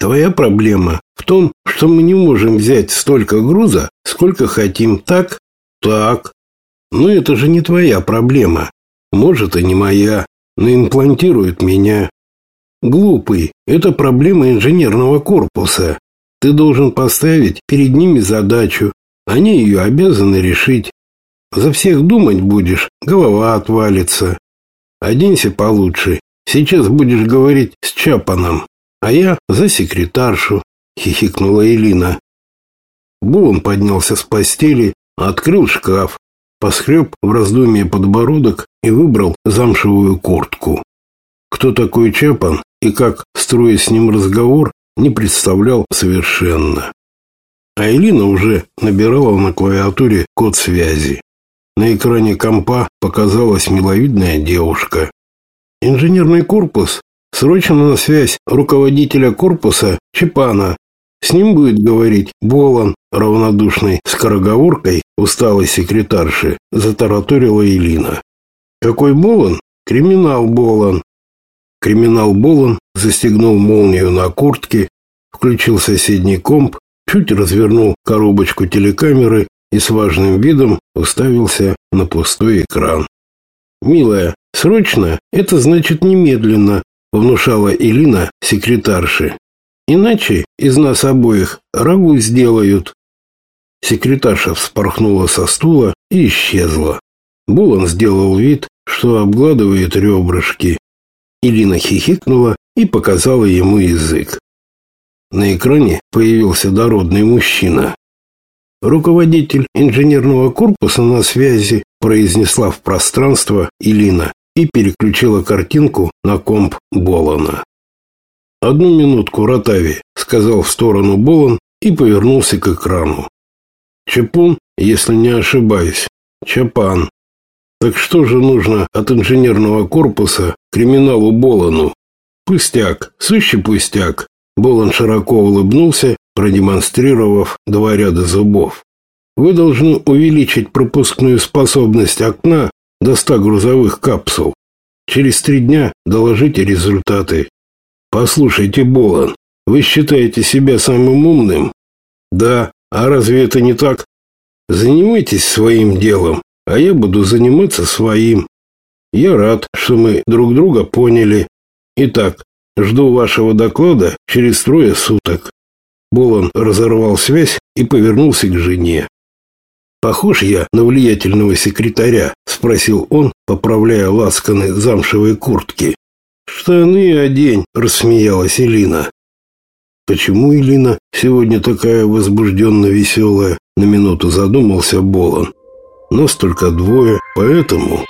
Твоя проблема в том, что мы не можем взять столько груза, сколько хотим, так? Так. Но это же не твоя проблема. Может, и не моя, но имплантируют меня. Глупый, это проблема инженерного корпуса. Ты должен поставить перед ними задачу. Они ее обязаны решить. За всех думать будешь, голова отвалится. Оденься получше. Сейчас будешь говорить с Чапаном. А я за секретаршу, хихикнула Элина. Булон поднялся с постели, открыл шкаф, поскреб в раздумье подбородок и выбрал замшевую куртку. Кто такой Чапан и как строить с ним разговор, не представлял совершенно. А Элина уже набирала на клавиатуре код связи. На экране компа показалась миловидная девушка. Инженерный корпус Срочно на связь руководителя корпуса Чепана. С ним будет говорить Болон, равнодушной скороговоркой усталой секретарши, затараторила Элина. Какой Болон? Криминал Болон. Криминал Болон застегнул молнию на куртке, включил соседний комп, чуть развернул коробочку телекамеры и с важным видом уставился на пустой экран. «Милая, срочно – это значит немедленно», внушала Элина секретарше. Иначе из нас обоих рагу сделают. Секретарша вспорхнула со стула и исчезла. Булан сделал вид, что обгладывает ребрышки. Элина хихикнула и показала ему язык. На экране появился дородный мужчина. Руководитель инженерного корпуса на связи произнесла в пространство Илина и переключила картинку на комп Болона. «Одну минутку, Ротави», — сказал в сторону Болон и повернулся к экрану. «Чапун, если не ошибаюсь. Чапан. Так что же нужно от инженерного корпуса криминалу Болону? Пустяк, сущий пустяк». Болон широко улыбнулся, продемонстрировав два ряда зубов. Вы должны увеличить пропускную способность окна до ста грузовых капсул. Через три дня доложите результаты. Послушайте, Болан, вы считаете себя самым умным? Да, а разве это не так? Занимайтесь своим делом, а я буду заниматься своим. Я рад, что мы друг друга поняли. Итак, жду вашего доклада через трое суток. Болан разорвал связь и повернулся к жене. «Похож я на влиятельного секретаря?» – спросил он, поправляя ласканы замшевой куртки. «Штаны одень», – рассмеялась Элина. «Почему Элина сегодня такая возбужденно веселая?» – на минуту задумался Болон. «Нас только двое, поэтому...»